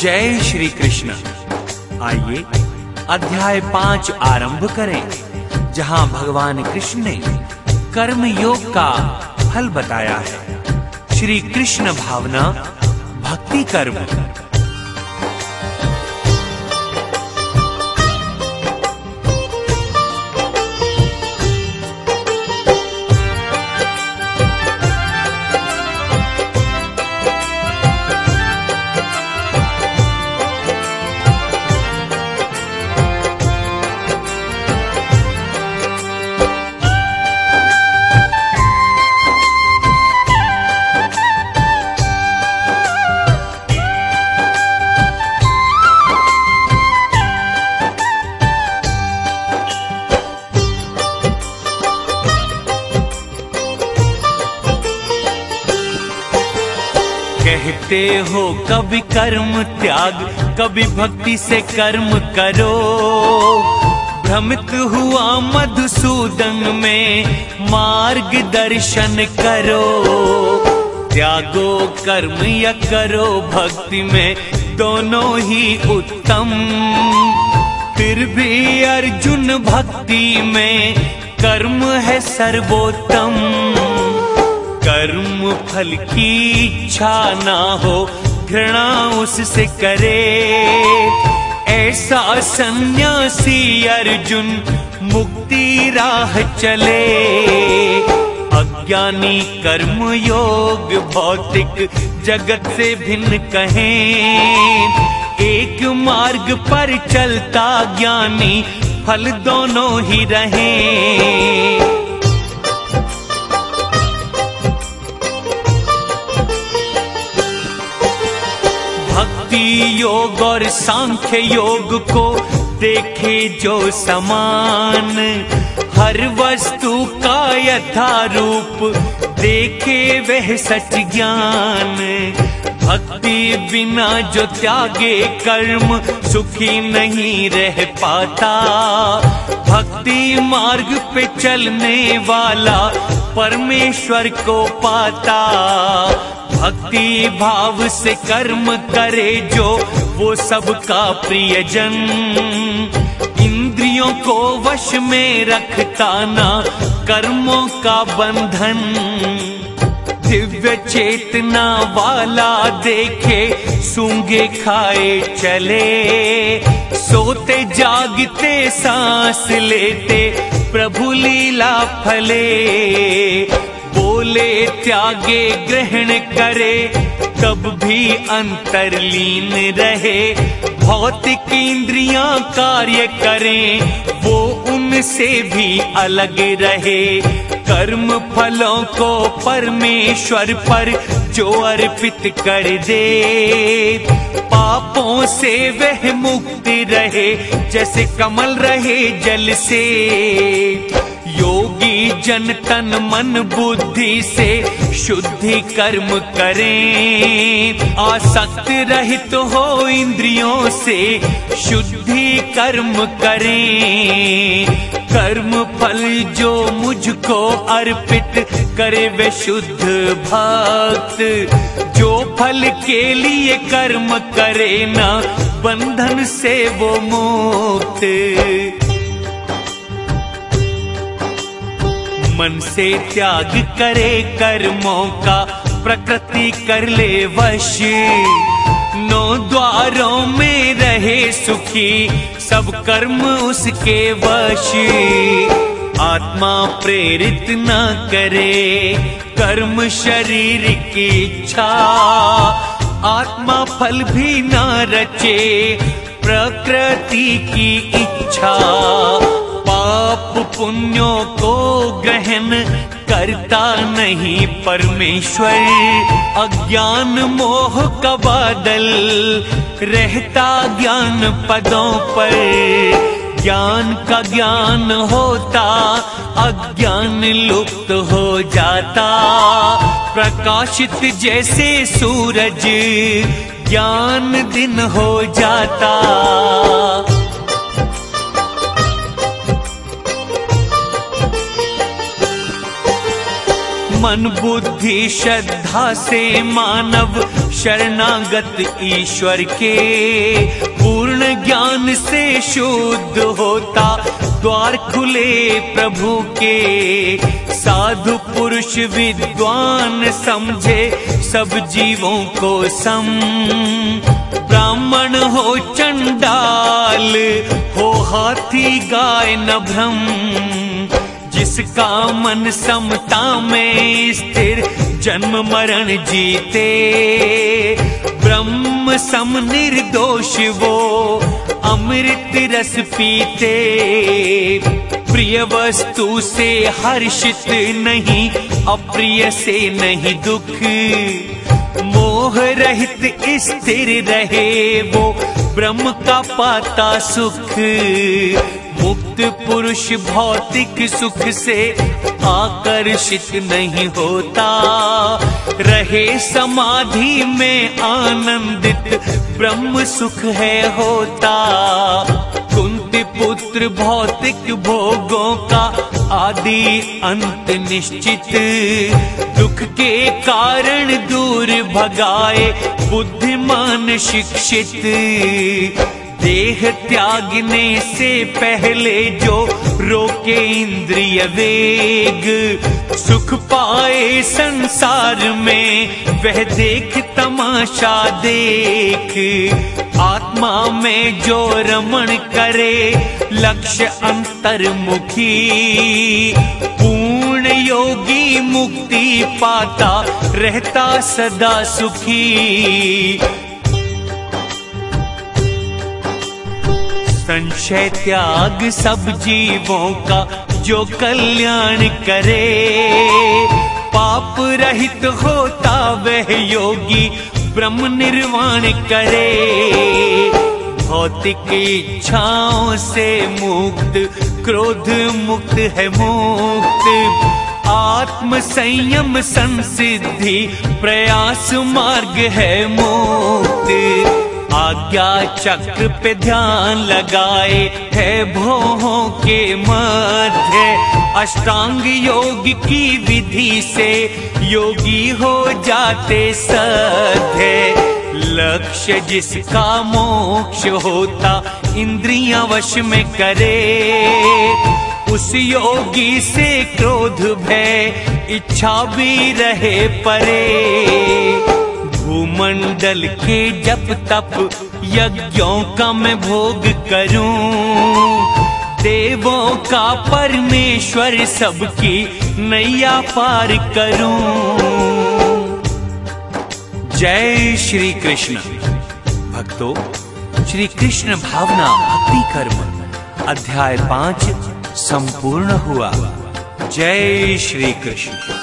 जय श्री कृष्ण। आइए अध्याय पाँच आरंभ करें, जहाँ भगवान कृष्ण ने कर्म योग का फल बताया है। श्री कृष्ण भावना, भक्ति कर्म। कहते हो कभी कर्म त्याग, कभी भक्ति से कर्म करो। भ्रमित हुआ मधुसूदन में मार्ग दर्शन करो। त्यागो कर्म या करो भक्ति में दोनों ही उत्तम। फिर भी अर्जुन भक्ति में कर्म है सर्वोत्तम। कर्म फल की इच्छा ना हो, घृणा उससे करे। ऐसा सन्यासी अर्जुन मुक्ति राह चले। अज्ञानी कर्म योग भौतिक जगत से भिन्न कहें। एक मार्ग पर चलता ज्ञानी फल दोनों ही रहें। योग और सांख्य योग को देखे जो समान, हर वस्तु का यथारूप देखे वह सच ज्ञान। भक्ति बिना जो त्यागे कर्म, सुखी नहीं रह पाता। भक्ति मार्ग पे चलने वाला परमेश्वर को पाता। भक्ति भाव से कर्म करे जो वो सबका प्रियजन। इंद्रियों को वश में रखता ना कर्मों का बंधन। दिव्य चेतना वाला देखे, सूँगे खाए चले। सोते जागते सांस लेते, प्रभु लीला फले। बोले, त्यागे ग्रहण करे, तब भी अंतरलीन रहे। भौतिक इंद्रियाँ कार्य करें, वो उनसे भी अलग रहे। कर्म फलों को परमेश्वर पर जो अर्पित कर दे। पापों से वह मुक्ति रहे, जैसे कमल रहे जल से। योगी जन तन मन बुद्धि से शुद्धि कर्म करें। आसक्त रहित तो हो इंद्रियों से शुद्धि कर्म करें। कर्म फल जो मुझको अर्पित करे वे शुद्ध भक्त। जो फल के लिए कर्म करे ना, बंधन से वो मुक्त। मन से त्याग करे कर्मों का प्रकृति कर ले वश। नौ द्वारों में रहे सुखी, सब कर्म उसके वश। आत्मा प्रेरित न करे कर्म शरीर की इच्छा। आत्मा फल भी न रचे प्रकृति की इच्छा। पाप पुण्यों को ग्रहण करता नहीं परमेश्वर। अज्ञान मोह का बादल रहता ज्ञान पदों पर। ज्ञान का ज्ञान होता, अज्ञान लुप्त हो जाता। प्रकाशित जैसे सूरज, ज्ञान दिन हो जाता। मन बुद्धि श्रद्धा से मानव शरणागत ईश्वर के पूर्ण ज्ञान से शुद्ध होता द्वार खुले प्रभु के। साधु पुरुष विद्वान समझे सब जीवों को सम। ब्राह्मण हो चंडाल, हो हाथी गाय न भ्रम। जिसका मन समता में स्थिर, जन्म मरण जीते। ब्रह्म सम निर्दोष वो अमृत रस पीते। प्रिय वस्तु से हर्षित नहीं, अप्रिय से नहीं दुख। मोह रहित स्थिर रहे वो, ब्रह्म का पाता सुख। मुक्त पुरुष भौतिक सुख से आकर्षित नहीं होता। रहे समाधि में आनंदित, ब्रह्म सुख है होता। कुंती पुत्र भौतिक भोगों का आदि अंत निश्चित। दुख के कारण दूर भगाए बुद्धिमान शिक्षित। देह त्यागने से पहले जो रोके इंद्रिय वेग, सुख पाए संसार में, वह देख तमाशा देख। आत्मा में जो रमण करे, लक्ष्य अंतर्मुखी। पूर्ण योगी मुक्ति पाता, रहता सदा सुखी। संशय त्याग सब जीवों का जो कल्याण करे। पाप रहित होता वह योगी ब्रह्म निर्वाण करे। भौतिक इच्छाओं से मुक्त, क्रोध मुक्त है मुक्त। आत्म संयम संसिद्धि, प्रयास मार्ग है मुक्त। आज्ञा चक्र पे ध्यान लगाए है भोहों के मध्य। अष्टांग योग की विधि से योगी हो जाते सध्य लक्ष्य जिसका मोक्ष होता इंद्रियाँ वश में करे। उस योगी से क्रोध, भय, इच्छा भी रहे परे। भूमंडल के जप तप यज्ञों का मैं भोग करूँ। देवों का परमेश्वर सबकी नैया पार करूँ। जय श्री कृष्ण। भक्तों, श्री कृष्ण भावना भक्ति कर्म, अध्याय पाँच संपूर्ण हुआ। जय श्री कृष्ण।